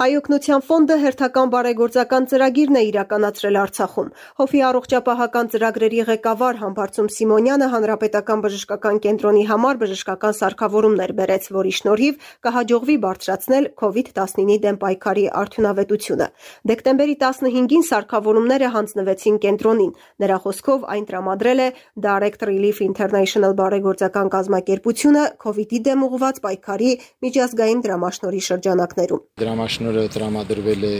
Հայօգնության ֆոնդը հերթական բարեգործական ծրագիրն է իրականացրել Արցախում։ Հովի առողջապահական ծրագրերի ղեկավար Համբարձում Սիմոնյանը հանրապետական բժշկական կենտրոնի համար բժշկական սարքավորումներ բերեց, որի շնորհիվ կհաջողվի բարձրացնել COVID-19-ի դեմ պայքարի արդյունավետությունը։ Դեկտեմբերի 15-ին սարքավորումները հանձնվեցին կենտրոնին։ Նրա խոսքով այն տրամադրել է Direct Relief International բարեգործական կազմակերպությունը COVID-ի դեմ ուղղված պայքարի միջազգային դրամաշնորհի շրջանակներում։ Դրամաշնորհ նորը տրամադրվել է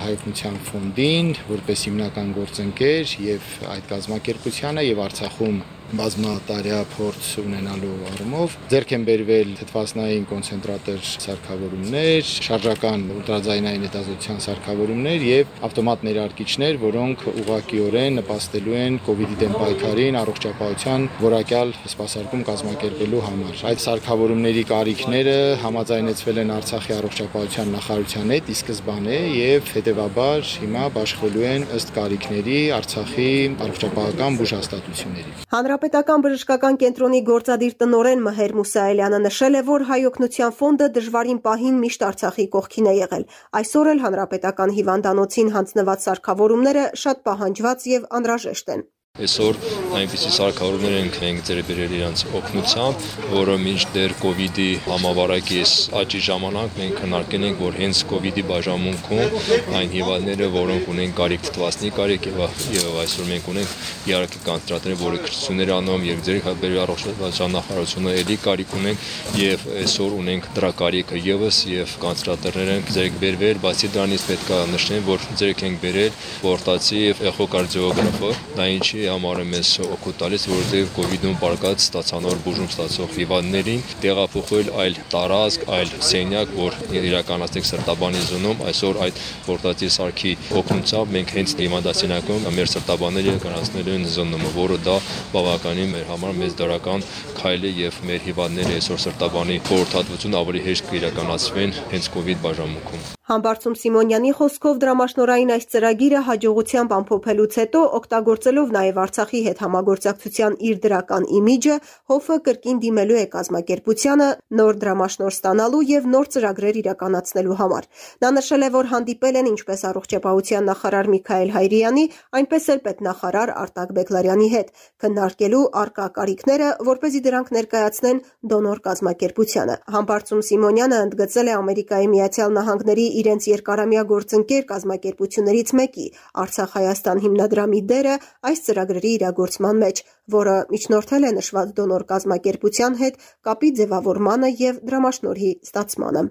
հայտնության ֆոնդին որպես հիմնական գործընկեր եւ այդ կազմակերպությանը եւ Արցախում բազմատարյա փորձ ունենալու առումով ձեռք են բերվել թթվասնային կոնցենտրատոր սարքավորումներ, շարժական ուլտրաձայնային հետազոտության սարքավորումներ եւ ավտոմատ ներարկիչներ, որոնք ուղղակիորեն նպաստելու են կ ូវ իդի դեմ պայքարին առողջապահության որակյալ սպասարկում կազմակերպելու համար։ Այդ սարքավորումների կարիքները համաձայնեցվել են Արցախի առողջապահության նախարարության հետ ի սկզբանե եւ հետեւաբար հիմա բաշխվելու են ըստ կարիքների Արցախի առողջապահական բուժհաստատությունների։ Հանրապետական բժշկական կենտրոնի գործադիր տնօրեն Մհեր Մուսայելյանը նշել է, որ Հայօգնության ֆոնդը դժվարին պահին միշտ Արցախի կողքին է եղել։ Այսօր էլ հանրապետական հիվանդանոցին հանձնված սարքավորումները շատ պահանջված եւ անհրաժեշտ են։ Այսօր այնպիսի սարքավորումներ ենք մենք ձեռք բերել իրանց օգնությամբ, որը մինչդեռ իդի համավարակի աճի ժամանակ մենք քննարկել ենք, որ հենց իդի բաժանմունքում այն հիվանդները, որոնք ունեն կարիք թթվասնի կարիք եւ եւ այսօր մենք ունենք իարակի կանտրատները, որը քրտություններ անում եւ ձեռք բերել առողջապահության նախարարությունը էլի կարիք ունենք եւ այսօր ունենք դրա կարիքը եւս եւ կանտրատերներ են ձեռք բերվել, բացի դրանից պետք է նշեմ, որ ձեռք ենք բերել պորտացի էխոկարդիոգրաֆը, դա ինչի համար է մեզ օգուտ տալիս, որովհետև իդում պարկած ստացանոր բուժում ստացող հիվանդներին տեղափոխել այլ տարածք, այլ սենյակ, որ իրականացնեք սրտաբանի զոնում, այսօր այդ պորտատիվ սարքի օգնությամբ մենք հենց դիմադասինակում մեր սրտաբանները իրականացնելու են զոնումը, որը դա բավականին մեր համար մեծ դրական քայլ է եւ մեր հիվանդները այսօր սրտաբանի խորհրդատվություն ավելի հեշտ կիրականացվեն հենց իդ բաժանմունքում։ Համբարձում Սիմոնյանի խոսքով դրամաշնորային այս ծրագիրը հաջողությամբ ամփոփելուց հետո օգտագործելով նաև Արցախի հետ համագործակցության իր դրական իմիջը, Հոֆը կրկին դիմելու է կազմակերպությանը նոր դրամաշնոր ստանալու եւ նոր ծրագրեր իրականացնելու համար։ Նա նշել է, որ հանդիպել են ինչպես առողջապահության նախարար Միքայել Հայրյանի, այնպես էլ պետնախարար Արտակ Բեգլարյանի հետ, քննարկելու արկա կարիքները, որ เป զի դրանք ներկայացնեն դոնոր կազմակերպությանը։ Համբարձում Սիմոնյանը ընդգծել է Ամերիկայի Միացյալ Նահանգների իրենց երկարամյա գործընկեր կազմակերպություններից մեկի Արցախ-Հայաստան հիմնադրամի դերը այս ծրագրերի իրագործման մեջ, որը միջնորդել է նշված դոնոր կազմակերպության հետ կապի ձևավորմանը եւ դրամաշնորհի ստացմանը։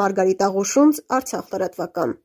Մարգարիտ Աղուշունց, Արցախ լրատվական։